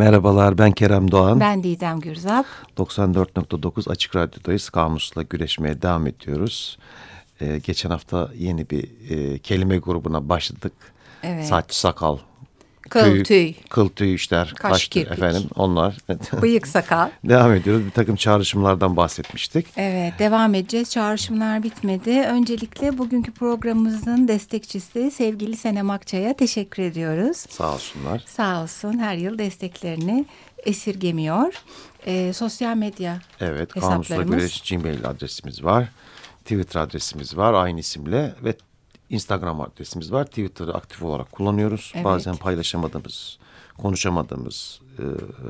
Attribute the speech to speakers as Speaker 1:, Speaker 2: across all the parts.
Speaker 1: Merhabalar ben Kerem Doğan.
Speaker 2: Ben Didem Gürzap.
Speaker 1: 94.9 Açık Radyo'dayız. Kamusla güreşmeye devam ediyoruz. Ee, geçen hafta yeni bir e, kelime grubuna başladık.
Speaker 2: Evet.
Speaker 1: Saç, sakal,
Speaker 2: Kıl, tüy.
Speaker 1: Kıl tüy işler,
Speaker 2: Kaş,
Speaker 1: kaş,
Speaker 2: kirpik.
Speaker 1: efendim onlar.
Speaker 2: Bıyık sakal.
Speaker 1: devam ediyoruz. Bir takım çağrışımlardan bahsetmiştik.
Speaker 2: Evet devam edeceğiz. Çağrışımlar bitmedi. Öncelikle bugünkü programımızın destekçisi sevgili Senem Akçay'a teşekkür ediyoruz.
Speaker 1: Sağ olsunlar.
Speaker 2: Sağ olsun her yıl desteklerini esirgemiyor. Ee, sosyal medya
Speaker 1: Evet,
Speaker 2: hesaplarımız.
Speaker 1: Güreş Gmail adresimiz var. Twitter adresimiz var aynı isimle ve Instagram adresimiz var. Twitter'ı aktif olarak kullanıyoruz.
Speaker 2: Evet.
Speaker 1: Bazen paylaşamadığımız, konuşamadığımız e,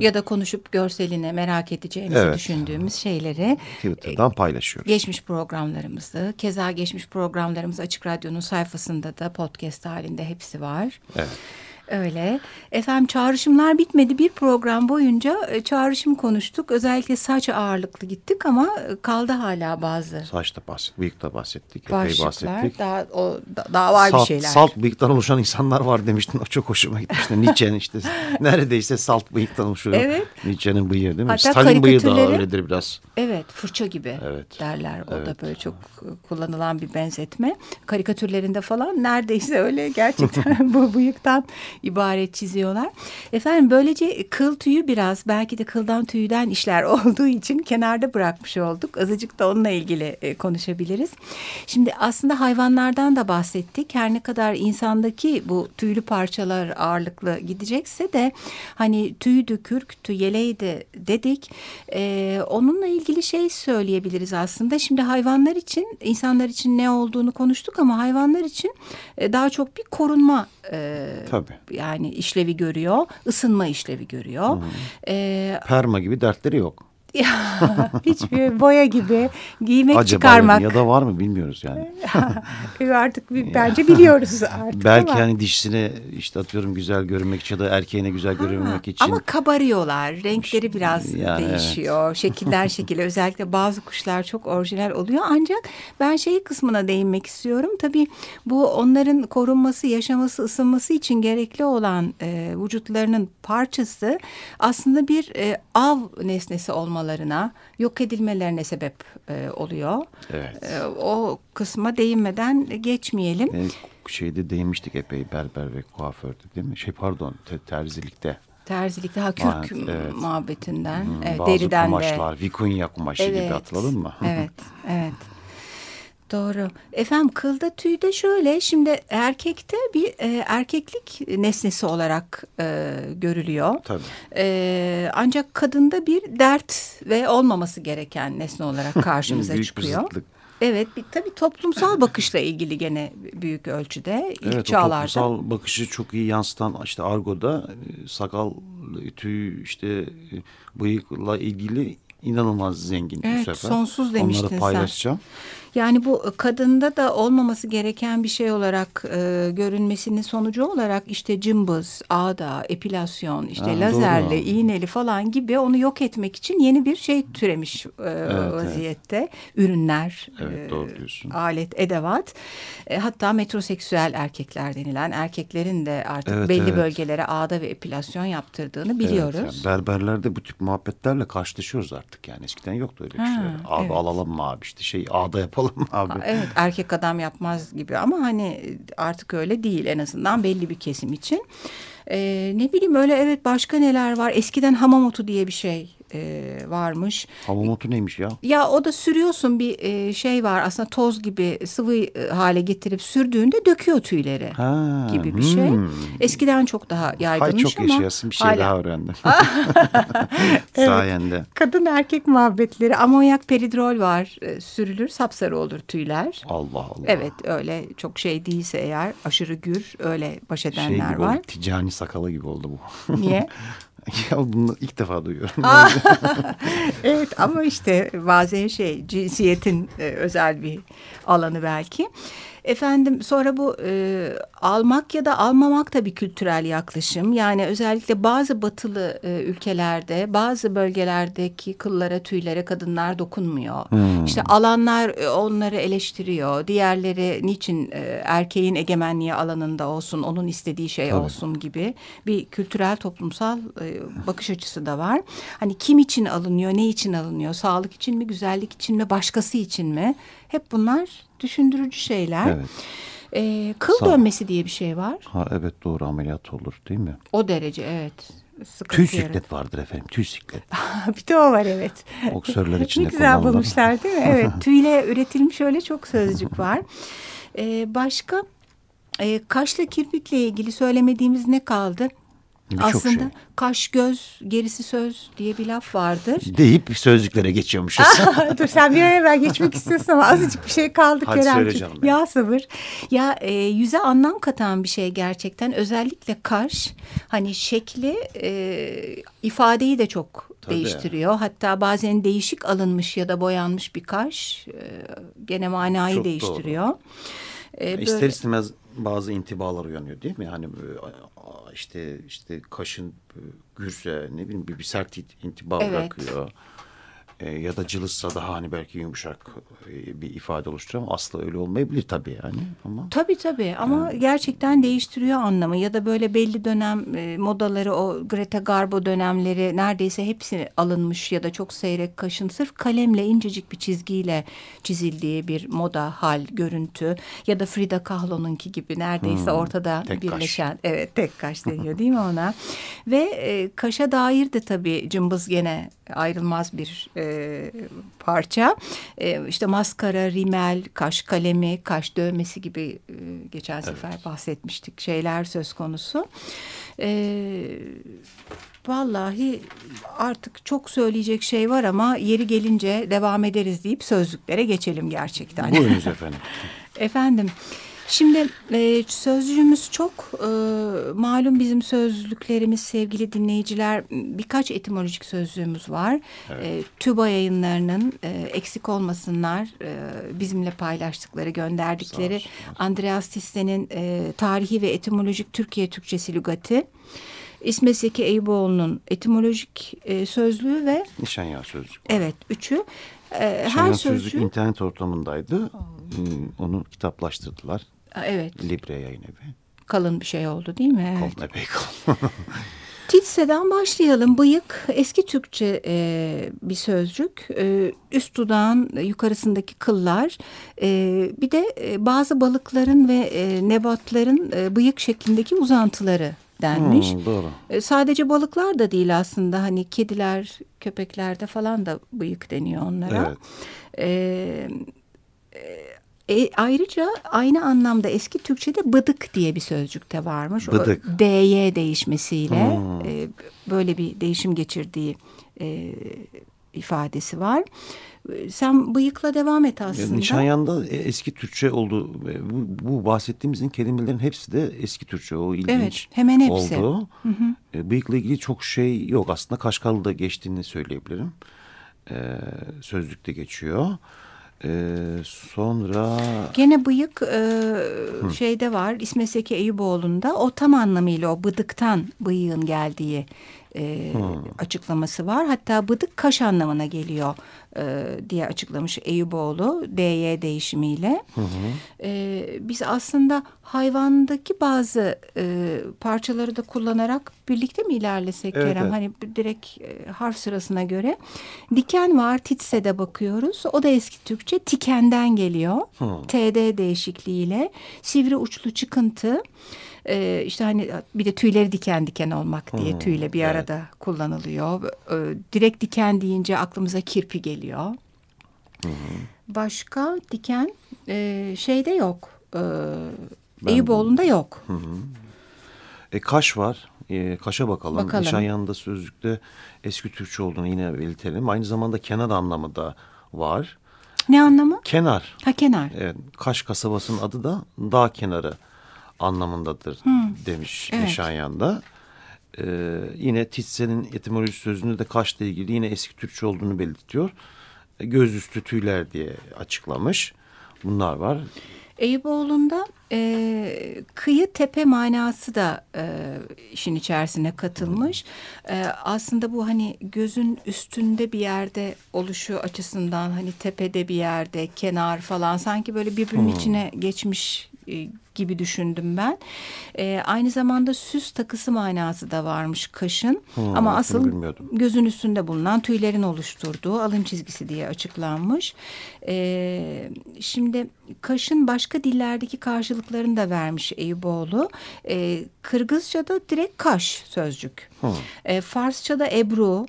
Speaker 2: Ya da konuşup görseline merak edeceğimizi
Speaker 1: Evet.
Speaker 2: düşündüğümüz şeyleri
Speaker 1: Twitter'dan paylaşıyoruz.
Speaker 2: geçmiş programlarımızı, keza geçmiş programlarımız Açık Radyo'nun sayfasında da podcast halinde hepsi var.
Speaker 1: Evet.
Speaker 2: Öyle. Efendim çağrışımlar bitmedi. Bir program boyunca e, çağrışım konuştuk. Özellikle saç ağırlıklı gittik ama e, kaldı hala bazı
Speaker 1: Saçta bahsettik, bıyıkta bahsettik, epey bahsettik.
Speaker 2: Daha, o, da- daha var
Speaker 1: salt,
Speaker 2: bir şeyler.
Speaker 1: Salt bıyıktan oluşan insanlar var demiştin. O çok hoşuma gitmişti. Nietzsche'nin işte neredeyse salt bıyıktan oluşuyor.
Speaker 2: Evet.
Speaker 1: Nietzsche'nin bıyığı değil mi?
Speaker 2: Hatta
Speaker 1: Stalin bıyığı da
Speaker 2: karikatürleri-
Speaker 1: öyledir biraz.
Speaker 2: Evet fırça gibi
Speaker 1: Evet.
Speaker 2: derler. O da
Speaker 1: Evet.
Speaker 2: böyle çok e, kullanılan bir benzetme. Karikatürlerinde falan neredeyse öyle gerçekten bu bıyıktan ibaret çiziyorlar. Efendim böylece kıl tüyü biraz belki de kıldan tüyden işler olduğu için kenarda bırakmış olduk. Azıcık da onunla ilgili e, konuşabiliriz. Şimdi aslında hayvanlardan da bahsettik. Her ne kadar insandaki bu tüylü parçalar ağırlıklı gidecekse de hani tüydü, kürktü, yeleydi dedik. Ee, onunla ilgili şey söyleyebiliriz aslında. Şimdi hayvanlar için, insanlar için ne olduğunu konuştuk ama hayvanlar için e, daha çok bir korunma e,
Speaker 1: Tabii.
Speaker 2: Yani işlevi görüyor, ısınma işlevi görüyor. Ee,
Speaker 1: Perma gibi dertleri yok.
Speaker 2: hiçbir boya gibi giymek
Speaker 1: Acaba
Speaker 2: çıkarmak
Speaker 1: ya da var mı bilmiyoruz yani.
Speaker 2: artık bir, bence biliyoruz artık
Speaker 1: Belki
Speaker 2: ama.
Speaker 1: hani dişisine işte atıyorum güzel görünmek için ya da erkeğine güzel görünmek için.
Speaker 2: Ama kabarıyorlar. Renkleri biraz
Speaker 1: Yani
Speaker 2: değişiyor. Şekiller şekiller. Özellikle bazı kuşlar çok orijinal oluyor. Ancak ben şey kısmına değinmek istiyorum. Tabii bu onların korunması, yaşaması, ısınması için gerekli olan e, vücutlarının parçası aslında bir e, av nesnesi olmalarına, yok edilmelerine sebep e, oluyor.
Speaker 1: Evet.
Speaker 2: E, o kısma değinmeden geçmeyelim.
Speaker 1: E, şeyde değinmiştik epey berber ve kuaförde değil mi? Şey pardon te- terzilikte.
Speaker 2: Terzilikte ha kürk
Speaker 1: Evet, evet.
Speaker 2: muhabbetinden,
Speaker 1: Hmm,
Speaker 2: evet,
Speaker 1: Bazı
Speaker 2: deriden de.
Speaker 1: kumaşlar, vikunya kumaşı gibi hatırladın mı?
Speaker 2: evet, evet. Doğru. Efendim kılda tüyde şöyle şimdi erkekte bir e, erkeklik nesnesi olarak e, görülüyor.
Speaker 1: Tabii.
Speaker 2: E, ancak kadında bir dert ve olmaması gereken nesne olarak karşımıza
Speaker 1: Büyük bir
Speaker 2: çıkıyor.
Speaker 1: zıtlık.
Speaker 2: Evet bir, tabii toplumsal bakışla ilgili gene büyük ölçüde ilk
Speaker 1: Evet
Speaker 2: çağlarda.
Speaker 1: toplumsal bakışı çok iyi yansıtan işte argoda e, sakal, tüy işte e, bıyıkla ilgili inanılmaz zengin bu
Speaker 2: Evet,
Speaker 1: sefer.
Speaker 2: sonsuz demiştin
Speaker 1: Onları
Speaker 2: sen. Yani bu kadında da olmaması gereken bir şey olarak e, görünmesinin sonucu olarak işte cımbız, ağda, epilasyon, işte
Speaker 1: Ha,
Speaker 2: lazerli,
Speaker 1: doğru.
Speaker 2: iğneli falan gibi onu yok etmek için yeni bir şey türemiş e, vaziyette. Ürünler,
Speaker 1: Evet,
Speaker 2: e,
Speaker 1: doğru diyorsun.
Speaker 2: alet, edevat. E, hatta metroseksüel erkekler denilen erkeklerin de artık
Speaker 1: Evet,
Speaker 2: belli
Speaker 1: evet.
Speaker 2: bölgelere ağda ve epilasyon yaptırdığını biliyoruz.
Speaker 1: Evet, yani berberlerde bu tip muhabbetlerle karşılaşıyoruz artık yani. Eskiden yoktu öyle bir şey. Abi
Speaker 2: evet.
Speaker 1: alalım mı abi işte şey ağda yapalım mı abi.
Speaker 2: Evet erkek adam yapmaz gibi ama hani artık öyle değil en azından belli bir kesim için. Ee, ne bileyim öyle evet başka neler var. Eskiden hamam otu diye bir şey e, varmış.
Speaker 1: Hamam otu neymiş ya?
Speaker 2: Ya o da sürüyorsun bir e, şey var aslında toz gibi sıvı e, hale getirip sürdüğünde döküyor tüyleri
Speaker 1: Ha,
Speaker 2: gibi bir şey.
Speaker 1: hmm.
Speaker 2: Eskiden çok daha
Speaker 1: Hay
Speaker 2: yaygınmış
Speaker 1: çok
Speaker 2: ama
Speaker 1: yaşayasın bir şey
Speaker 2: hala-
Speaker 1: daha öğrendim. Sayende.
Speaker 2: Kadın erkek muhabbetleri amonyak peridrol var e, sürülür sapsarı olur tüyler.
Speaker 1: Allah Allah.
Speaker 2: Evet öyle çok şey değilse eğer aşırı gür öyle baş
Speaker 1: Şey
Speaker 2: edenler
Speaker 1: gibi
Speaker 2: var.
Speaker 1: oldu, ticani sakalı gibi oldu bu.
Speaker 2: Niye?
Speaker 1: ya bunu ilk defa duyuyorum.
Speaker 2: evet ama işte bazen şey cinsiyetin e, özel bir alanı belki. Efendim sonra bu e, almak ya da almamak da bir kültürel yaklaşım. Yani özellikle bazı batılı e, ülkelerde bazı bölgelerdeki kıllara tüylere kadınlar dokunmuyor. Hmm. İşte alanlar e, onları eleştiriyor. Diğerleri niçin e, erkeğin egemenliği alanında olsun onun istediği şey Tabii. olsun gibi bir kültürel toplumsal e, bakış açısı da var. Hani kim için alınıyor ne için alınıyor sağlık için mi güzellik için mi başkası için mi? Hep bunlar düşündürücü şeyler. Evet. Ee, kıl Sağ. dönmesi diye bir şey var.
Speaker 1: Ha evet doğru ameliyat olur değil mi?
Speaker 2: O derece evet.
Speaker 1: Sıkıntı tüy siklet vardır efendim tüy siklet.
Speaker 2: bir de o var evet.
Speaker 1: Boksörler için
Speaker 2: de Ne güzel bulmuşlar değil mi? Evet tüyle üretilmiş öyle çok sözcük var. Ee, başka e, kaşla kirpikle ilgili söylemediğimiz ne kaldı? Aslında şey. kaş göz gerisi söz diye bir laf vardır.
Speaker 1: Deyip sözlüklere geçiyormuşuz.
Speaker 2: Dur sen bir an evvel geçmek istiyorsun ama azıcık bir şey kaldı Hadi söyle canım. Ya sabır. Ya e, yüze anlam katan bir şey gerçekten. Özellikle kaş hani şekli e, ifadeyi de çok Tabii. değiştiriyor. Hatta bazen değişik alınmış ya da boyanmış bir kaş e, gene manayı çok değiştiriyor. Doğru.
Speaker 1: E, böyle... İster istemez bazı intibalar uyanıyor değil mi? Yani işte işte kaşın gürse ne bileyim bir, bir sert intiba evet. bırakıyor e, ya da cılızsa daha hani belki yumuşak e, bir ifade oluşturuyor ama asla öyle olmayabilir tabii yani. Ama,
Speaker 2: tabii tabii ama yani. gerçekten değiştiriyor anlamı ya da böyle belli dönem e, modaları o Greta Garbo dönemleri neredeyse hepsi alınmış ya da çok seyrek kaşın sırf kalemle incecik bir çizgiyle çizildiği bir moda hal görüntü ya da Frida Kahlo'nunki gibi neredeyse hmm, ortada birleşen kaş. evet tek kaş deniyor değil mi ona ve e, kaşa dair de tabii cımbız gene ayrılmaz bir e, parça. E, işte maskara, rimel, kaş kalemi, kaş dövmesi gibi e, geçen sefer evet. bahsetmiştik şeyler söz konusu. E, vallahi artık çok söyleyecek şey var ama yeri gelince devam ederiz deyip sözlüklere geçelim gerçekten.
Speaker 1: Buyurunuz efendim.
Speaker 2: efendim. Şimdi e, sözcüğümüz çok e, malum bizim sözlüklerimiz sevgili dinleyiciler birkaç etimolojik sözlüğümüz var. Evet. E, TÜBA yayınlarının e, eksik olmasınlar e, bizimle paylaştıkları gönderdikleri Andreas Tisse'nin e, tarihi ve etimolojik Türkiye Türkçesi lügati. İsmet Zeki Eyüboğlu'nun etimolojik e, sözlüğü ve
Speaker 1: Nişanya sözlüğü.
Speaker 2: Evet, üçü.
Speaker 1: E, her sözcük, sözlük internet ortamındaydı. Hmm, onu kitaplaştırdılar.
Speaker 2: Evet.
Speaker 1: Libre yayın evi.
Speaker 2: Kalın bir şey oldu değil mi?
Speaker 1: Evet. Kalın epey kalın.
Speaker 2: Titse'den başlayalım. Bıyık eski Türkçe e, bir sözcük. E, üst dudağın yukarısındaki kıllar. E, bir de e, bazı balıkların ve e, nebatların e, bıyık şeklindeki uzantıları denmiş.
Speaker 1: Hmm, doğru.
Speaker 2: E, sadece balıklar da değil aslında. Hani kediler, köpeklerde falan da bıyık deniyor onlara. Evet. E, e, e, ayrıca aynı anlamda eski Türkçe'de bıdık diye bir sözcük de varmış.
Speaker 1: Bıdık.
Speaker 2: O D'ye değişmesiyle hmm. e, böyle bir değişim geçirdiği e, ifadesi var. Sen bıyıkla devam et aslında.
Speaker 1: Nişanyan'da e, eski Türkçe oldu. E, bu, bu bahsettiğimizin kelimelerin hepsi de eski Türkçe. O ilginç evet, hemen hepsi. oldu. Hı hı. E, bıyıkla ilgili çok şey yok. Aslında Kaşgarlı'da geçtiğini söyleyebilirim. Ee, sözlükte geçiyor. Ee, sonra...
Speaker 2: Gene bıyık e, şeyde var İsmet Seki Eyüboğlu'nda. O tam anlamıyla o bıdıktan bıyığın geldiği e, açıklaması var. Hatta bıdık kaş anlamına geliyor e, diye açıklamış Eyüboğlu DY değişimiyle. Hı. E, biz aslında hayvandaki bazı e, parçaları da kullanarak birlikte mi ilerlesek evet, Kerem? Evet. Hani direkt e, harf sırasına göre. Diken var Titse'de bakıyoruz. O da eski Türkçe tikenden geliyor. Hı. TD değişikliğiyle sivri uçlu çıkıntı. Ee, işte hani bir de tüyleri diken diken olmak diye hmm, tüyle bir arada evet. kullanılıyor. Ee, direkt diken deyince aklımıza kirpi geliyor. Hmm. Başka diken e, şeyde yok. E, ben, Eyüboğlu'nda yok. Hı
Speaker 1: E, kaş var. E, kaşa bakalım. bakalım. Nişan yanında sözlükte eski Türkçe olduğunu yine belirtelim. Aynı zamanda kenar anlamı da var.
Speaker 2: Ne anlamı?
Speaker 1: Kenar.
Speaker 2: Ha kenar.
Speaker 1: Evet. Kaş kasabasının adı da dağ kenarı anlamındadır hmm. demiş evet. Nişanyan'da. Ee, yine Titse'nin etimoloji sözünde de kaşla ilgili yine eski Türkçe olduğunu belirtiyor. Gözüstü tüyler diye açıklamış. Bunlar var.
Speaker 2: Eyüboğlu'nda e, kıyı tepe manası da e, işin içerisine katılmış. E, aslında bu hani gözün üstünde bir yerde oluşu açısından hani tepede bir yerde kenar falan sanki böyle birbirinin hmm. içine geçmiş e, gibi düşündüm ben. E, aynı zamanda süs takısı manası da varmış kaşın. Hmm, Ama asıl gözün üstünde bulunan tüylerin oluşturduğu alın çizgisi diye açıklanmış. E, şimdi kaşın başka dillerdeki karşılıklarını da vermiş Eyüboğlu. E, Kırgızca'da direkt kaş sözcük. Hmm. E, Farsça'da ebru,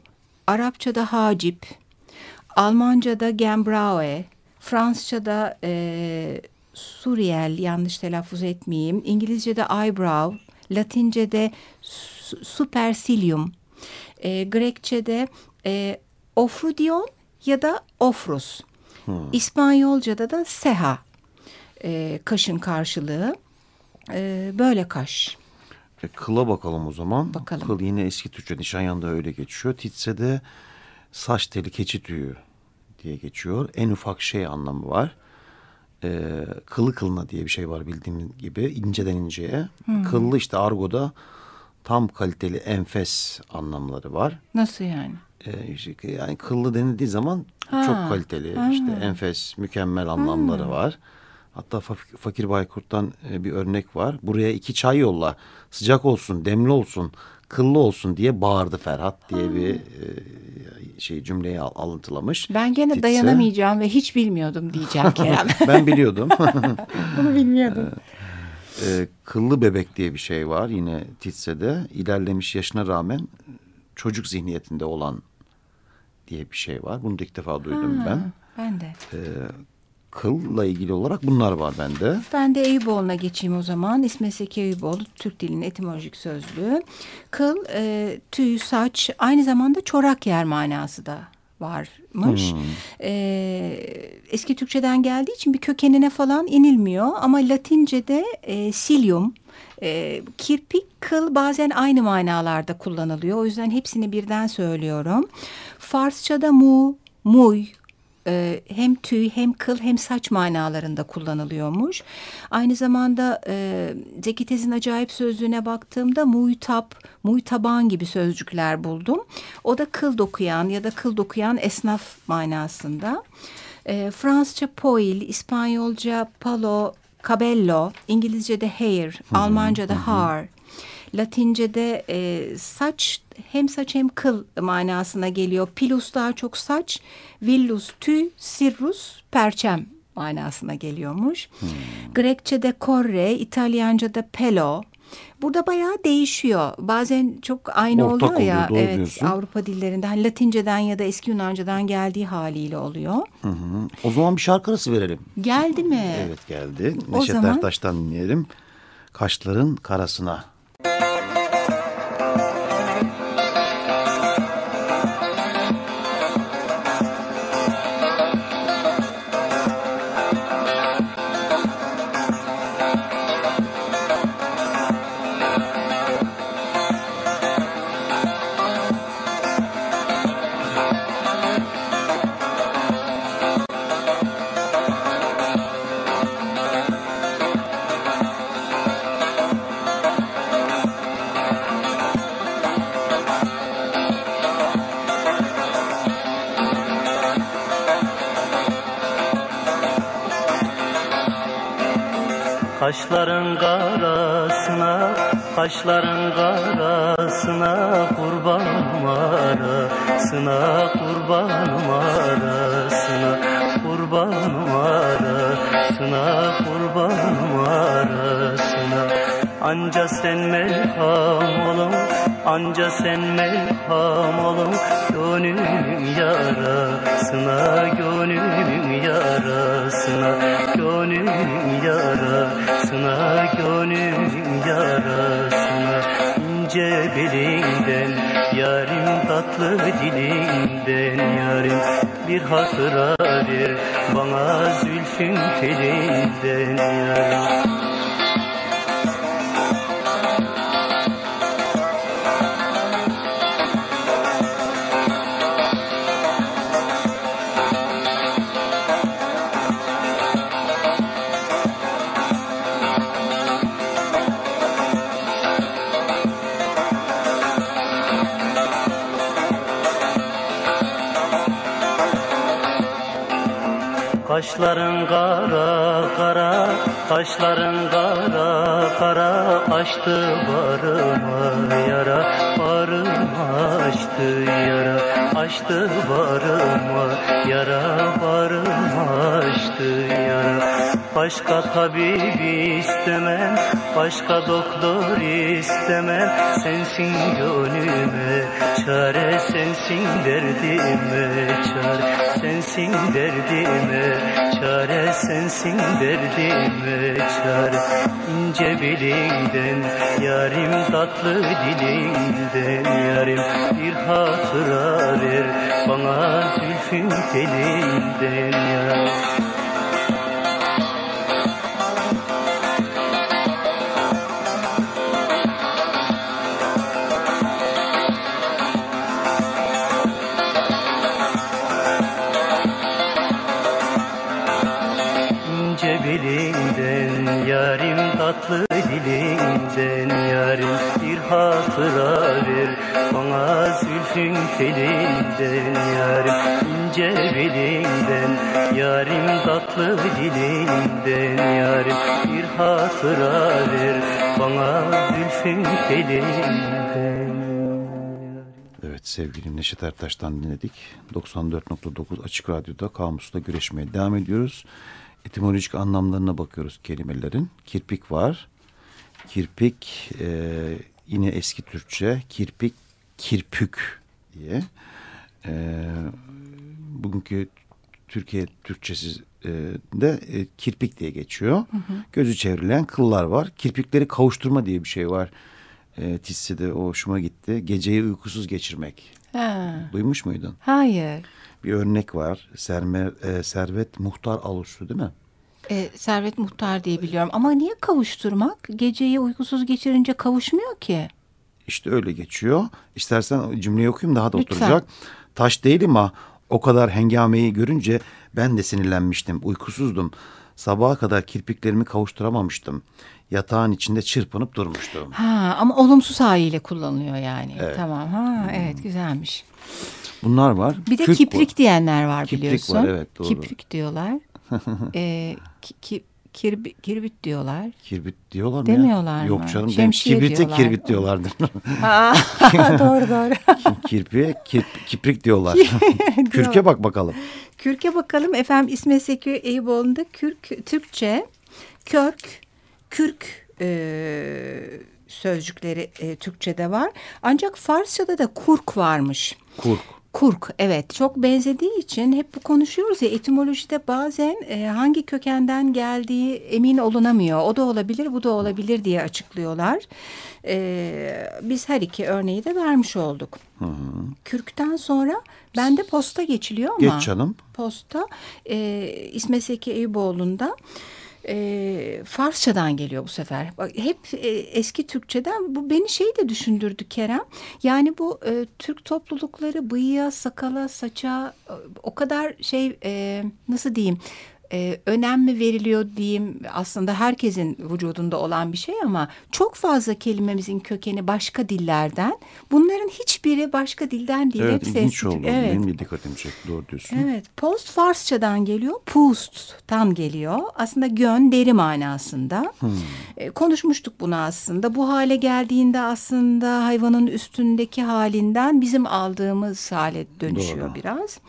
Speaker 2: Arapça'da hacip, Almanca'da gembraue, Fransızca'da e, Suriyel yanlış telaffuz etmeyeyim. İngilizce'de eyebrow, Latince'de supercilium, e, Grekçe'de e, ofrudion ya da ofrus. Hmm. İspanyolca'da da seha e, kaşın karşılığı. E, böyle kaş.
Speaker 1: E, kıla bakalım o zaman.
Speaker 2: Bakalım.
Speaker 1: Kıl yine eski Türkçe Nişanyan'da öyle geçiyor. Titse'de saç teli keçi tüyü diye geçiyor. En ufak şey anlamı var e, kılı kılına diye bir şey var bildiğim gibi inceden inceye. Hmm. Kıllı işte argoda tam kaliteli enfes anlamları var.
Speaker 2: Nasıl yani?
Speaker 1: E, işte, yani kıllı denildiği zaman ha. çok kaliteli ha. işte enfes mükemmel anlamları ha. var. Hatta Fakir Baykurt'tan e, bir örnek var. Buraya iki çay yolla sıcak olsun demli olsun kıllı olsun diye bağırdı Ferhat diye ha. bir e, şey cümleyi alıntılamış.
Speaker 2: Ben gene Titse, dayanamayacağım ve hiç bilmiyordum diyeceğim Kerem.
Speaker 1: ben biliyordum.
Speaker 2: Bunu bilmiyordum.
Speaker 1: Ee, kıllı bebek diye bir şey var yine Titse'de. ilerlemiş yaşına rağmen çocuk zihniyetinde olan diye bir şey var. Bunu da ilk defa duydum ha, ben.
Speaker 2: Ben de.
Speaker 1: Ee, kılla ilgili olarak bunlar var bende.
Speaker 2: Ben de Eyüboğlu'na geçeyim o zaman. İsmet Seki Eyüboğlu Türk dilinin etimolojik sözlüğü. Kıl, e, tüy, saç aynı zamanda çorak yer manası da varmış. Hmm. Ee, eski Türkçeden geldiği için bir kökenine falan inilmiyor ama Latince'de e, silium, e, kirpik, kıl bazen aynı manalarda kullanılıyor. O yüzden hepsini birden söylüyorum. Farsça'da mu, muy, e, hem tüy hem kıl hem saç manalarında kullanılıyormuş. Aynı zamanda e, Zeki Tez'in acayip sözlüğüne baktığımda muhtap, muhtaban gibi sözcükler buldum. O da kıl dokuyan ya da kıl dokuyan esnaf manasında. E, Fransızca poil, İspanyolca palo, cabello, İngilizce'de hair, Almanca'da har, Latince'de e, saç hem saç hem kıl manasına geliyor. Pilus daha çok saç, villus tüy, sirrus perçem manasına geliyormuş. Hmm. Grekçe'de corre, İtalyanca'da pelo. Burada bayağı değişiyor. Bazen çok aynı Ortak oluyor ya. Oluyor, evet, diyorsun. Avrupa dillerinde hani Latinceden ya da eski Yunanca'dan geldiği haliyle oluyor.
Speaker 1: Hı hı. O zaman bir şarkı arası verelim.
Speaker 2: Geldi mi?
Speaker 1: Evet geldi. Neşet zaman... Ertaş'tan dinleyelim. Kaşların karasına.
Speaker 3: Kaşların karasına, kaşların karasına Kurbanım arasına, kurbanım arasına Kurbanım arasına, kurbanım arasına Anca sen melham olun, anca sen melham olun Gönlüm yarasına, gönlüm yarasına Gönlüm yarasına, gönlüm yarasına. İnce belinden Yarim tatlı dilinden Yarim bir hatıra ver Bana zülfün telinden Yarim Kaşların kara kara Kaşların kara kara Açtı barıma yara Barıma açtı yara Açtı barıma yara Barıma açtı yara. Başka tabip istemem Başka doktor istemem Sensin gönlüme Çare sensin derdime Çare sensin derdime Çare sensin derdime Çare. İnce belinden Yarim tatlı dilinden Yarim bir hatıra ver Bana zülfün telinden Yarim dilinden yarim bir hatıra ver Bana zülfün telinden yarim ince belinden Yarim tatlı dilinden yarim bir hatıra ver Bana zülfün telinden
Speaker 1: Evet sevgili Neşet Ertaş'tan dinledik. 94.9 Açık Radyo'da Kamus'ta güreşmeye devam ediyoruz etimolojik anlamlarına bakıyoruz kelimelerin. Kirpik var. Kirpik e, yine eski Türkçe. Kirpik, kirpük diye. E, bugünkü Türkiye Türkçesi e, de e, kirpik diye geçiyor. Hı hı. Gözü çevrilen kıllar var. Kirpikleri kavuşturma diye bir şey var. E, Tissi'de o hoşuma gitti. Geceyi uykusuz geçirmek. Ha. Duymuş muydun?
Speaker 2: Hayır
Speaker 1: bir örnek var. Sermer, e, Servet Muhtar Alusu değil mi?
Speaker 2: E, Servet Muhtar diye biliyorum. Ama niye kavuşturmak? Geceyi uykusuz geçirince kavuşmuyor ki.
Speaker 1: İşte öyle geçiyor. İstersen cümleyi okuyayım daha da Lütfen. oturacak. Taş değil ama o kadar hengameyi görünce ben de sinirlenmiştim. Uykusuzdum. Sabaha kadar kirpiklerimi kavuşturamamıştım. Yatağın içinde çırpınıp durmuştum.
Speaker 2: Ha ama olumsuz haliyle kullanılıyor yani. Evet. Tamam. Ha evet güzelmiş.
Speaker 1: Bunlar var.
Speaker 2: Bir de Kürk kiprik bu. diyenler var
Speaker 1: kiprik
Speaker 2: biliyorsun.
Speaker 1: Var, evet, doğru.
Speaker 2: Kiprik diyorlar. Ee, ki, ki, kirbit, kirbit diyorlar.
Speaker 1: Kirbit diyorlar mı
Speaker 2: Demiyorlar
Speaker 1: ya? Yok canım Şemsiye kibrite diyorlar. kirbit diyorlardır.
Speaker 2: doğru doğru.
Speaker 1: Kirpi kip, kiprik diyorlar. Kürke bak bakalım.
Speaker 2: Kürke bakalım efendim İsmet Seki Eyüboğlu'nda kürk Türkçe kürk kürk e, sözcükleri e, Türkçe'de var. Ancak Farsça'da da kurk varmış.
Speaker 1: Kurk.
Speaker 2: Kurk evet çok benzediği için hep bu konuşuyoruz ya etimolojide bazen e, hangi kökenden geldiği emin olunamıyor. O da olabilir bu da olabilir diye açıklıyorlar. E, biz her iki örneği de vermiş olduk. Hı hı. Kürkten sonra bende posta geçiliyor ama.
Speaker 1: Geç canım.
Speaker 2: Posta e, İsmet Seki Eyüboğlu'nda e, Farsçadan geliyor bu sefer. Bak, hep e, eski Türkçeden bu beni şey de düşündürdü Kerem. Yani bu e, Türk toplulukları bıyığa, sakala, saça e, o kadar şey e, nasıl diyeyim e, önem mi veriliyor diyeyim aslında herkesin vücudunda olan bir şey ama çok fazla kelimemizin kökeni başka dillerden. Bunların hiçbiri başka dilden değil.
Speaker 1: Evet ilginç oldu. Evet. Benim de dikkatimi çekti doğru diyorsun.
Speaker 2: Evet post Farsçadan geliyor. Pust'tan geliyor. Aslında gön deri manasında. Hmm. E, konuşmuştuk bunu aslında. Bu hale geldiğinde aslında hayvanın üstündeki halinden bizim aldığımız hale dönüşüyor Doğru. biraz.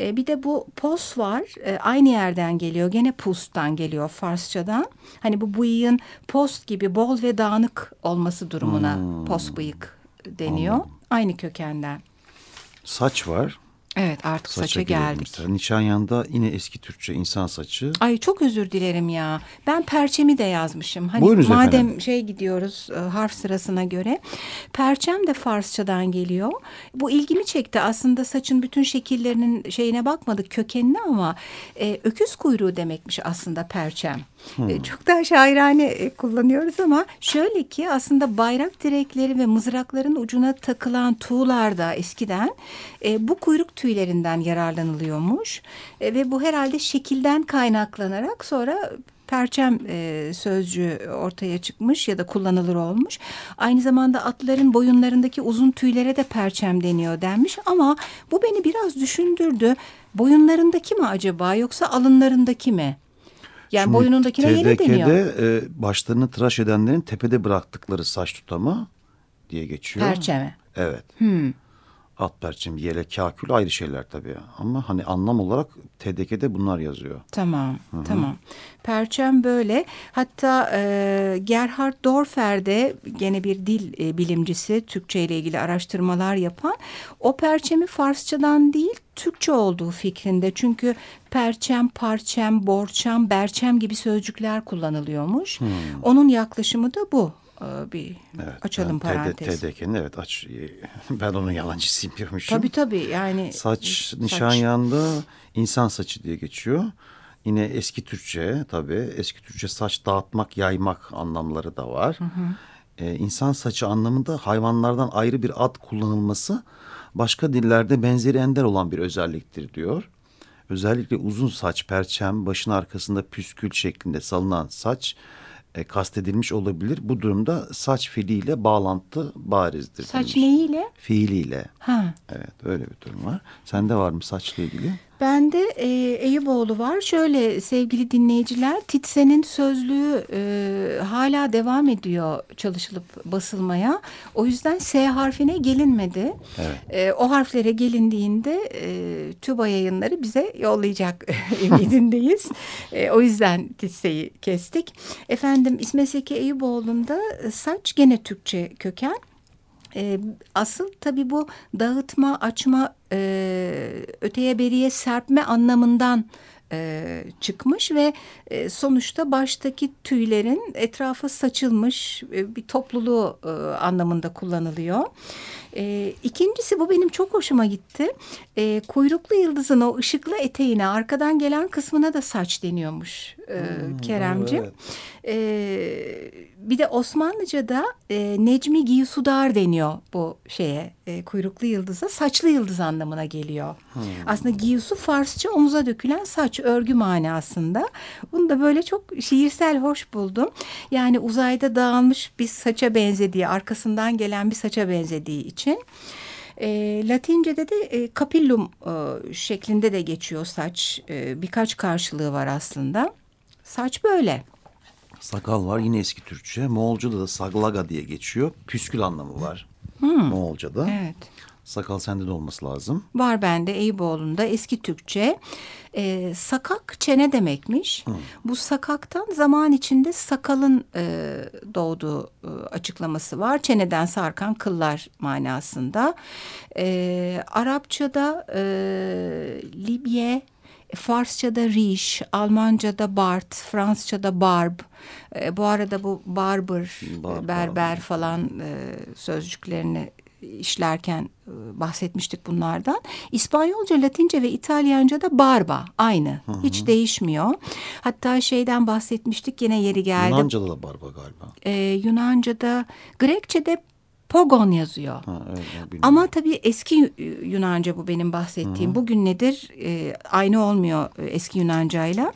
Speaker 2: E, bir de bu pos var. E, aynı yerden geliyor. Gene pust'tan geliyor Farsçadan. Hani bu bıyığın post gibi bol ve dağınık olması durumuna hmm. pos bıyık deniyor. Anladım. Aynı kökenden.
Speaker 1: Saç var.
Speaker 2: Evet artık saça, saça geldik.
Speaker 1: Mesela. Nişanyan'da yine eski Türkçe insan saçı.
Speaker 2: Ay çok özür dilerim ya. Ben perçemi de yazmışım. Hani Buyurunuz madem efendim. şey gidiyoruz e, harf sırasına göre. Perçem de Farsçadan geliyor. Bu ilgimi çekti. Aslında saçın bütün şekillerinin şeyine bakmadık kökenine ama e, öküz kuyruğu demekmiş aslında perçem. Hmm. E, çok daha şairane e, kullanıyoruz ama şöyle ki aslında bayrak direkleri ve mızrakların ucuna takılan tuğlarda eskiden e, bu kuyruk tüylerinden yararlanılıyormuş. E, ve bu herhalde şekilden kaynaklanarak sonra perçem e, sözcüğü ortaya çıkmış ya da kullanılır olmuş. Aynı zamanda atların boyunlarındaki uzun tüylere de perçem deniyor denmiş ama bu beni biraz düşündürdü. Boyunlarındaki mi acaba yoksa alınlarındaki mi? Yani Şimdi boyunundakine yeni deniyor.
Speaker 1: E, başlarını tıraş edenlerin tepede bıraktıkları saç tutama diye geçiyor.
Speaker 2: Perçeme.
Speaker 1: Evet. Hmm. At perçem, yelek, kakül ayrı şeyler tabii. Ama hani anlam olarak TDK'de bunlar yazıyor.
Speaker 2: Tamam, Hı -hı. tamam. Perçem böyle. Hatta e, Gerhard Dorfer de gene bir dil e, bilimcisi, Türkçe ile ilgili araştırmalar yapan. O perçemi Farsçadan değil, Türkçe olduğu fikrinde. Çünkü perçem, parçem, borçam, berçem gibi sözcükler kullanılıyormuş. Hmm. Onun yaklaşımı da bu. Ee, bir evet, açalım parantez.
Speaker 1: TDK'nin evet aç. Ben onun yalancısıyım diyormuşum.
Speaker 2: Tabii tabii yani.
Speaker 1: Saç, saç. nişanyanda insan saçı diye geçiyor. Yine eski Türkçe tabii eski Türkçe saç dağıtmak, yaymak anlamları da var. Hı hı. Ee, insan saçı anlamında hayvanlardan ayrı bir ad kullanılması başka dillerde benzeri ender olan bir özelliktir diyor. Özellikle uzun saç, perçem, başın arkasında püskül şeklinde salınan saç e, kastedilmiş olabilir. Bu durumda saç fiiliyle bağlantı barizdir.
Speaker 2: Saç demiş. neyiyle?
Speaker 1: Fiiliyle. Ha. Evet öyle bir durum var. Sende var mı saçla ilgili?
Speaker 2: Bende e, Eyüboğlu var. Şöyle sevgili dinleyiciler Titsen'in sözlüğü e, hala devam ediyor çalışılıp basılmaya. O yüzden S harfine gelinmedi. Evet. E, o harflere gelindiğinde e, TÜBA yayınları bize yollayacak ümidindeyiz. e, o yüzden Titse'yi kestik. Efendim İsmet Seki Eyüboğlu'nda saç gene Türkçe köken. E, asıl tabii bu dağıtma, açma, e, öteye beriye serpme anlamından e, çıkmış ve e, sonuçta baştaki tüylerin etrafa saçılmış e, bir topluluğu e, anlamında kullanılıyor. E, ikincisi bu benim çok hoşuma gitti. E, kuyruklu yıldızın o ışıklı eteğine arkadan gelen kısmına da saç deniyormuş e, hmm, Keremciğim. Evet. E, bir de Osmanlıca'da e, Necmi Giyusudar deniyor bu şeye e, kuyruklu yıldıza. Saçlı yıldız anlamına geliyor. Hmm. Aslında Giyusu Farsça omuza dökülen saç örgü manasında. Bunu da böyle çok şiirsel hoş buldum. Yani uzayda dağılmış bir saça benzediği, arkasından gelen bir saça benzediği için. E, Latince'de de e, capillum e, şeklinde de geçiyor saç. E, birkaç karşılığı var aslında. Saç böyle.
Speaker 1: Sakal var yine eski Türkçe. Moğolca'da da saglaga diye geçiyor. Püskül anlamı var. Hmm. Moğolca'da. Evet. Sakal sende de olması lazım.
Speaker 2: Var bende Eyüboğlu'nda eski Türkçe. E, sakak çene demekmiş. Hmm. Bu sakaktan zaman içinde sakalın e, doğduğu e, açıklaması var. Çeneden sarkan kıllar manasında. E, Arapçada e, Libye Farsça'da riş, Almanca'da Bart, Fransızca'da barb. E, bu arada bu barber, Bar, berber falan e, sözcüklerini işlerken e, bahsetmiştik bunlardan. İspanyolca, Latince ve İtalyanca da barba aynı. Hı hı. Hiç değişmiyor. Hatta şeyden bahsetmiştik yine yeri geldi.
Speaker 1: Yunanca'da da barba galiba.
Speaker 2: Ee, Yunanca'da, Grekçe'de Pogon yazıyor. Ha, evet, Ama tabii eski Yunanca bu benim bahsettiğim. Hı. Bugün nedir? E, aynı olmuyor e, eski Yunancayla.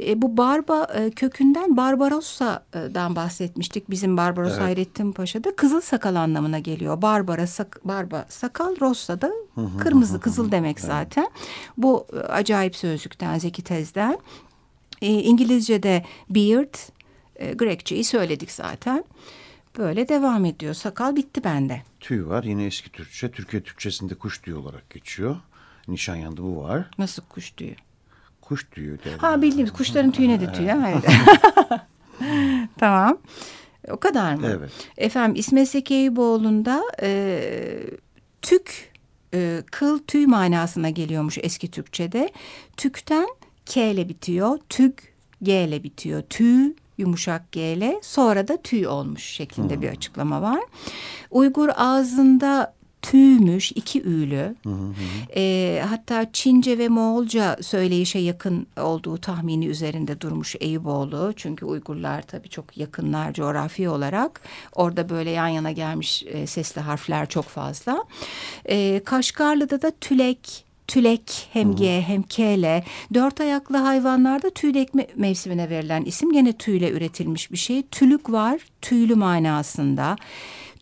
Speaker 2: E, bu Barba e, kökünden Barbarossa'dan bahsetmiştik. Bizim Barbaros evet. Hayrettin Paşa'da kızıl sakal anlamına geliyor. Barbara sak, Barba sakal, Rossa da kırmızı kızıl demek zaten. Bu e, acayip sözlükten Zeki Tez'den. E, İngilizce'de beard, e, Grekçeyi söyledik zaten. Böyle devam ediyor. Sakal bitti bende.
Speaker 1: Tüy var. Yine eski Türkçe. Türkiye Türkçesinde kuş tüyü olarak geçiyor. Nişanyan'da bu var.
Speaker 2: Nasıl kuş tüyü?
Speaker 1: Kuş tüyü.
Speaker 2: Derim. Ha bildiğimiz kuşların tüyüne de tüy. Evet. tamam. O kadar mı?
Speaker 1: Evet.
Speaker 2: Efendim İsmet Zeki Eyüboğlu'nda e, tük e, kıl tüy manasına geliyormuş eski Türkçe'de. Tükten K ile bitiyor. Tük G ile bitiyor. Tüy yumuşak G ile sonra da tüy olmuş şeklinde hmm. bir açıklama var. Uygur ağzında tüymüş, iki üylü. Hı hı. E, hatta Çince ve Moğolca söyleyişe yakın olduğu tahmini üzerinde durmuş Eyüboğlu. Çünkü Uygurlar tabii çok yakınlar coğrafi olarak. Orada böyle yan yana gelmiş e, sesli harfler çok fazla. E, Kaşgarlı'da da tülek, tülek hem G hem K ile dört ayaklı hayvanlarda tüy dökme mevsimine verilen isim gene tüyle üretilmiş bir şey. Tülük var tüylü manasında.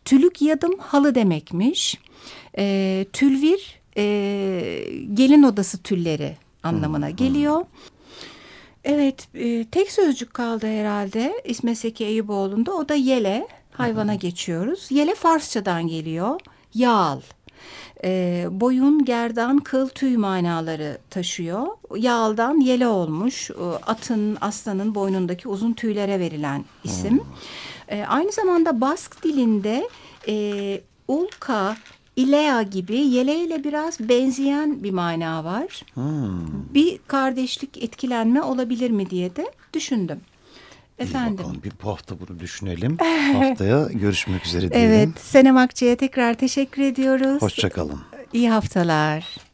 Speaker 2: Tülük yadım halı demekmiş. E, tülvir e, gelin odası tülleri anlamına geliyor. Evet e, tek sözcük kaldı herhalde İsmet Seki Eyüboğlu'nda o da yele hayvana geçiyoruz. Yele Farsçadan geliyor yağal. E, boyun, gerdan, kıl, tüy manaları taşıyor. Yağaldan yele olmuş. Atın, aslanın boynundaki uzun tüylere verilen isim. Hmm. E, aynı zamanda Bask dilinde e, ulka, ilea gibi yeleyle biraz benzeyen bir mana var. Hmm. Bir kardeşlik etkilenme olabilir mi diye de düşündüm.
Speaker 1: Efendim. bakalım bir bu hafta bunu düşünelim. Haftaya görüşmek üzere diyelim.
Speaker 2: Evet Senem Akçı'ya tekrar teşekkür ediyoruz.
Speaker 1: Hoşçakalın.
Speaker 2: İyi haftalar.